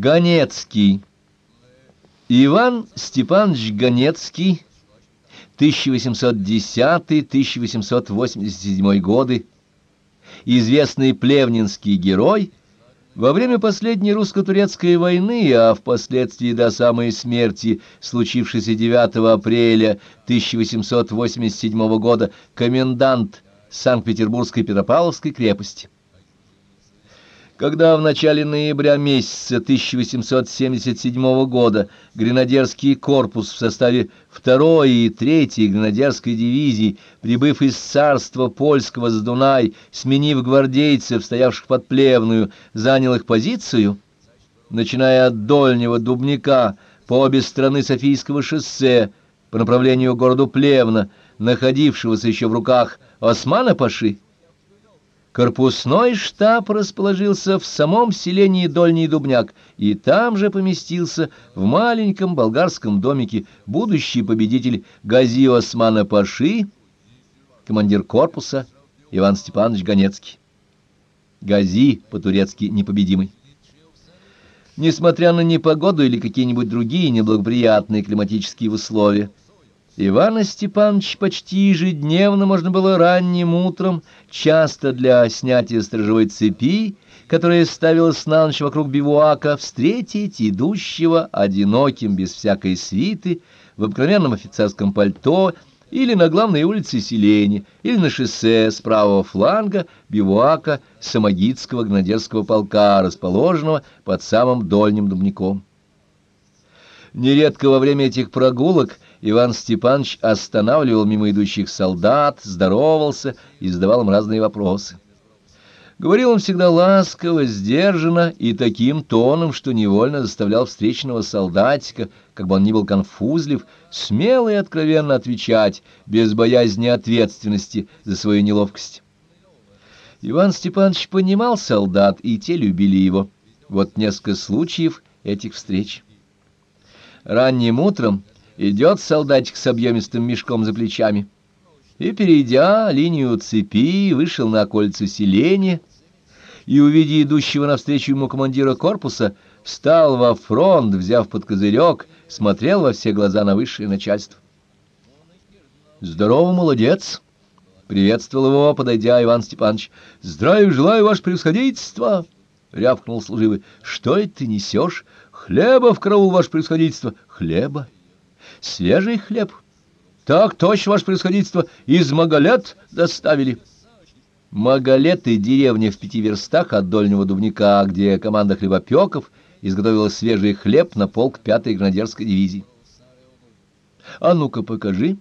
Ганецкий. Иван Степанович Ганецкий, 1810-1887 годы, известный плевнинский герой, во время последней русско-турецкой войны, а впоследствии до самой смерти, случившейся 9 апреля 1887 года, комендант Санкт-Петербургской Петропавловской крепости. Когда в начале ноября месяца 1877 года гренадерский корпус в составе 2 и 3 гренадерской дивизии, прибыв из царства польского с Дунай, сменив гвардейцев, стоявших под Плевную, занял их позицию, начиная от Дольнего Дубника по обе стороны Софийского шоссе по направлению к городу Плевна, находившегося еще в руках Османа-Паши, Корпусной штаб расположился в самом селении Дольний Дубняк, и там же поместился в маленьком болгарском домике будущий победитель Гази Османа Паши, командир корпуса Иван Степанович Ганецкий. Гази по-турецки непобедимый. Несмотря на непогоду или какие-нибудь другие неблагоприятные климатические условия, Ивана Степановича почти ежедневно можно было ранним утром, часто для снятия сторожевой цепи, которая ставилась на ночь вокруг бивуака, встретить идущего одиноким, без всякой свиты, в обыкновенном офицерском пальто или на главной улице селения, или на шоссе с правого фланга бивуака Самогитского гнадерского полка, расположенного под самым дольним дубником. Нередко во время этих прогулок Иван Степанович останавливал мимо идущих солдат, здоровался и задавал им разные вопросы. Говорил он всегда ласково, сдержанно и таким тоном, что невольно заставлял встречного солдатика, как бы он ни был конфузлив, смело и откровенно отвечать, без боязни ответственности за свою неловкость. Иван Степанович понимал солдат, и те любили его. Вот несколько случаев этих встреч. Ранним утром идет солдатик с объемистым мешком за плечами, и, перейдя линию цепи, вышел на окольце селения, и, увидя идущего навстречу ему командира корпуса, встал во фронт, взяв под козырек, смотрел во все глаза на высшее начальство. «Здорово, молодец!» — приветствовал его, подойдя Иван Степанович. «Здравия желаю, ваше превосходительство!» — рявкнул служивый. «Что это ты несешь? Хлеба в караул, ваше превосходительство!» «Хлеба!» Свежий хлеб. Так точно, ваше происходительство, из Маголет доставили. Маголеты — деревня в пяти верстах от Дольнего Дубника, где команда хлебопеков изготовила свежий хлеб на полк пятой гранадерской дивизии. А ну-ка покажи.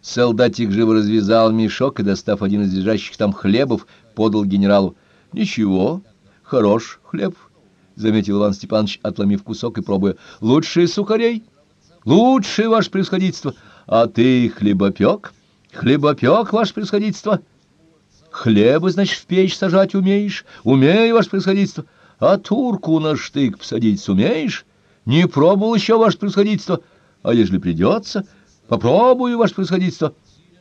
Солдатик живо развязал мешок и, достав один из лежащих там хлебов, подал генералу. Ничего, хорош хлеб, — заметил Иван Степанович, отломив кусок и пробуя. Лучшие сухарей. Лучшее, ваше превосходительство. А ты хлебопек? Хлебопек, ваше превосходительство. Хлеба, значит, в печь сажать умеешь? Умею, ваше превосходительство. А турку на штык посадить сумеешь? Не пробовал еще, ваше превосходительство. А если придется, попробую, ваше превосходительство.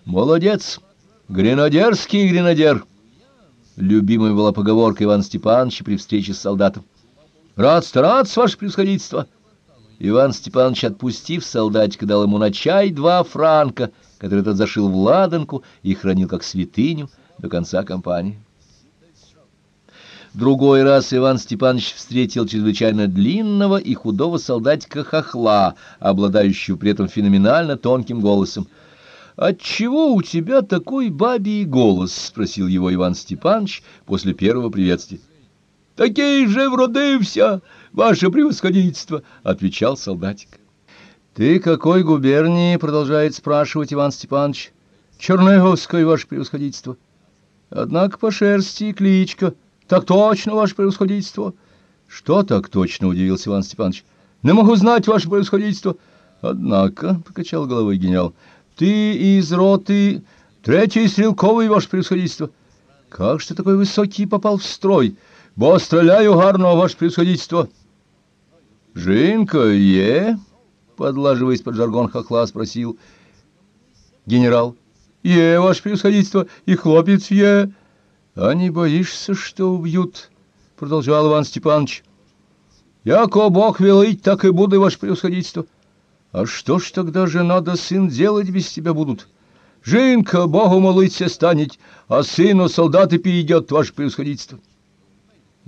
Молодец. Гренадерский гренадер. Любимой была поговорка Ивана Степановича при встрече с солдатом. Рад стараться, ваше превосходительство. Иван Степанович, отпустив солдатика, дал ему на чай два франка, который тот зашил в ладанку и хранил как святыню до конца кампании. Другой раз Иван Степанович встретил чрезвычайно длинного и худого солдатика хохла, обладающего при этом феноменально тонким голосом. «Отчего у тебя такой бабий голос?» — спросил его Иван Степанович после первого приветствия. «Такие же вроды вся!» ваше превосходительство, — отвечал солдатик. — Ты какой губернии? — продолжает спрашивать Иван Степанович. — Черниговской, ваше превосходительство. — Однако по шерсти кличка. — Так точно, ваше превосходительство. — Что так точно? — удивился Иван Степанович. — Не могу знать, ваше превосходительство. — Однако, — покачал головой генерал, — ты из роты третий стрелковый, ваше превосходительство. — Как же ты такой высокий попал в строй? — Бо стреляю гарно, ваше превосходительство. — «Жинка е?» — подлаживаясь под жаргон хохла, спросил генерал. «Е, ваше превосходительство, и хлопец е!» «А не боишься, что убьют?» — продолжал Иван Степанович. Яко Бог велить, так и буду, ваше превосходительство. А что ж тогда жена да сын делать без тебя будут? Жинка Богу молиться станет, а сыну солдаты перейдет, ваше превосходительство.